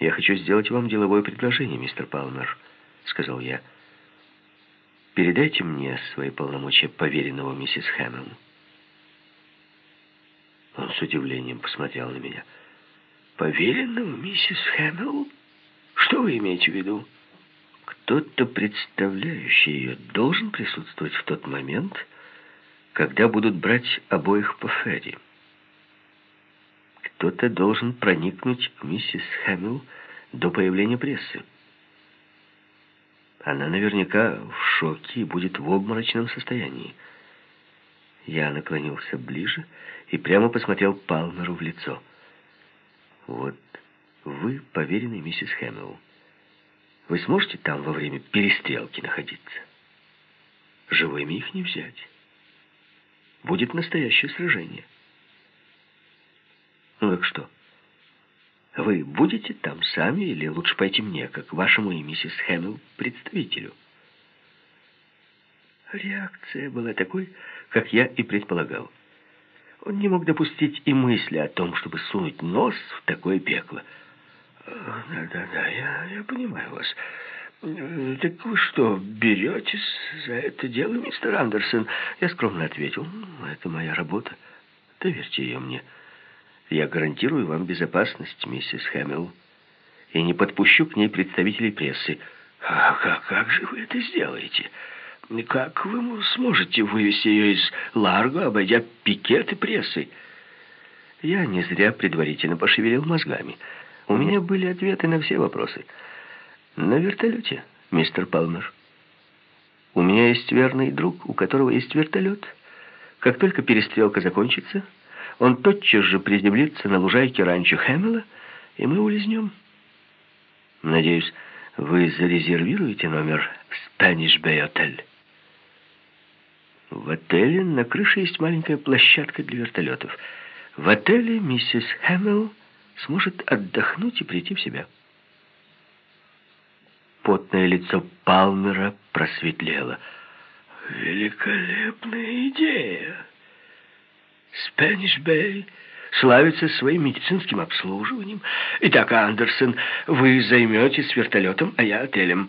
«Я хочу сделать вам деловое предложение, мистер Палмер», — сказал я. «Передайте мне свои полномочия поверенного миссис Хэмилл». Он с удивлением посмотрел на меня. «Поверенного миссис Хэмилл? Что вы имеете в виду?» «Кто-то, представляющий ее, должен присутствовать в тот момент, когда будут брать обоих по Ферри». Кто-то должен проникнуть к миссис Хэмилл до появления прессы. Она наверняка в шоке и будет в обморочном состоянии. Я наклонился ближе и прямо посмотрел Палмеру в лицо. «Вот вы поверенный миссис Хэмилл. Вы сможете там во время перестрелки находиться? Живыми их не взять. Будет настоящее сражение». Ну так что? Вы будете там сами или лучше пойти мне, как вашему и миссис Хэмилл представителю? Реакция была такой, как я и предполагал. Он не мог допустить и мысли о том, чтобы сунуть нос в такое пекло. «Да-да-да, я, я понимаю вас. Так вы что, беретесь за это дело, мистер Андерсон?» Я скромно ответил. «Это моя работа. Доверьте ее мне». Я гарантирую вам безопасность, миссис Хэмилл, и не подпущу к ней представителей прессы. А как, как же вы это сделаете? Как вы сможете вывести ее из Ларго, обойдя пикеты прессы? Я не зря предварительно пошевелил мозгами. У меня были ответы на все вопросы. На вертолете, мистер Палмер. У меня есть верный друг, у которого есть вертолет. Как только перестрелка закончится, он тотчас же приземлится на лужайке ранчо Хэмилла, и мы улизнем. Надеюсь, вы зарезервируете номер в Spanish Bay Hotel. В отеле на крыше есть маленькая площадка для вертолетов. В отеле миссис Хэмилл сможет отдохнуть и прийти в себя. Потное лицо Палмера просветлело. «Великолепная идея!» Спэниш Бэй славится своим медицинским обслуживанием. Итак, Андерсон, вы займетесь вертолетом, а я отелем.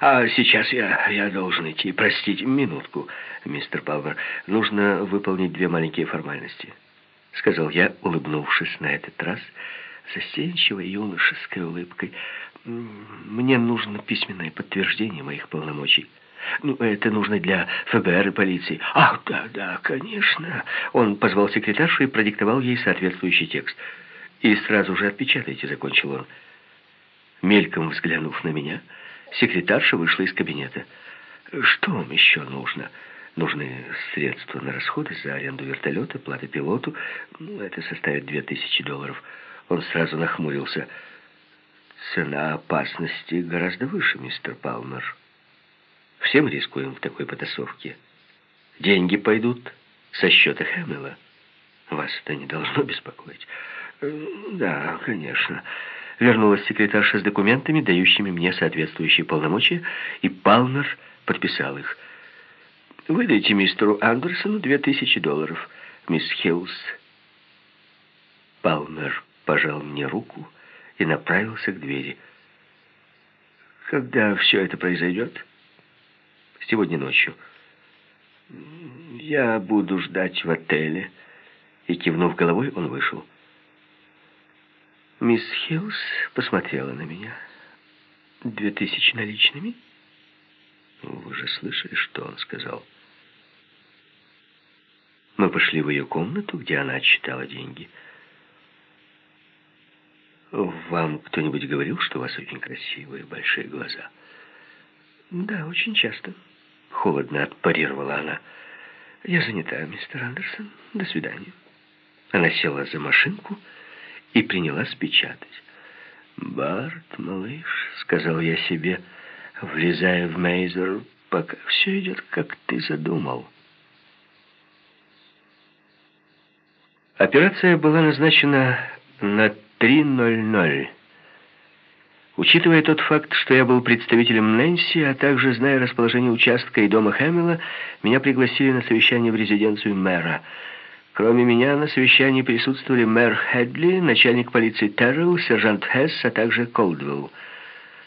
А сейчас я, я должен идти. Простите, минутку, мистер Палмер. Нужно выполнить две маленькие формальности, сказал я, улыбнувшись на этот раз, застенчивой юношеской улыбкой. Мне нужно письменное подтверждение моих полномочий. Ну, это нужно для ФБР и полиции. Ах, да, да, конечно. Он позвал секретаршу и продиктовал ей соответствующий текст. И сразу же отпечатайте, закончил он. Мельком взглянув на меня, секретарша вышла из кабинета. Что вам еще нужно? Нужны средства на расходы за аренду вертолета, плата пилоту. Ну, это составит две тысячи долларов. Он сразу нахмурился. Цена опасности гораздо выше, мистер Палмер. Все мы рискуем в такой потасовке. Деньги пойдут со счета Хэмилла. Вас это не должно беспокоить. Э, да, конечно. Вернулась секретарша с документами, дающими мне соответствующие полномочия, и Палмер подписал их. «Выдайте мистеру Андерсону две тысячи долларов, мисс Хиллс». Палмер пожал мне руку и направился к двери. «Когда все это произойдет?» Сегодня ночью. Я буду ждать в отеле. И, кивнув головой, он вышел. Мисс Хиллс посмотрела на меня. Две тысячи наличными? Вы же слышали, что он сказал? Мы пошли в ее комнату, где она отсчитала деньги. Вам кто-нибудь говорил, что у вас очень красивые большие глаза? Да, очень часто. Холодно отпарировала она. «Я занята, мистер Андерсон. До свидания». Она села за машинку и принялась печатать. «Барт, малыш», — сказал я себе, влезая в Мейзер, «пока все идет, как ты задумал». Операция была назначена на 3.00. Учитывая тот факт, что я был представителем Нэнси, а также зная расположение участка и дома Хэмилла, меня пригласили на совещание в резиденцию мэра. Кроме меня на совещании присутствовали мэр Хедли, начальник полиции Террелл, сержант Хесс, а также Колдвелл.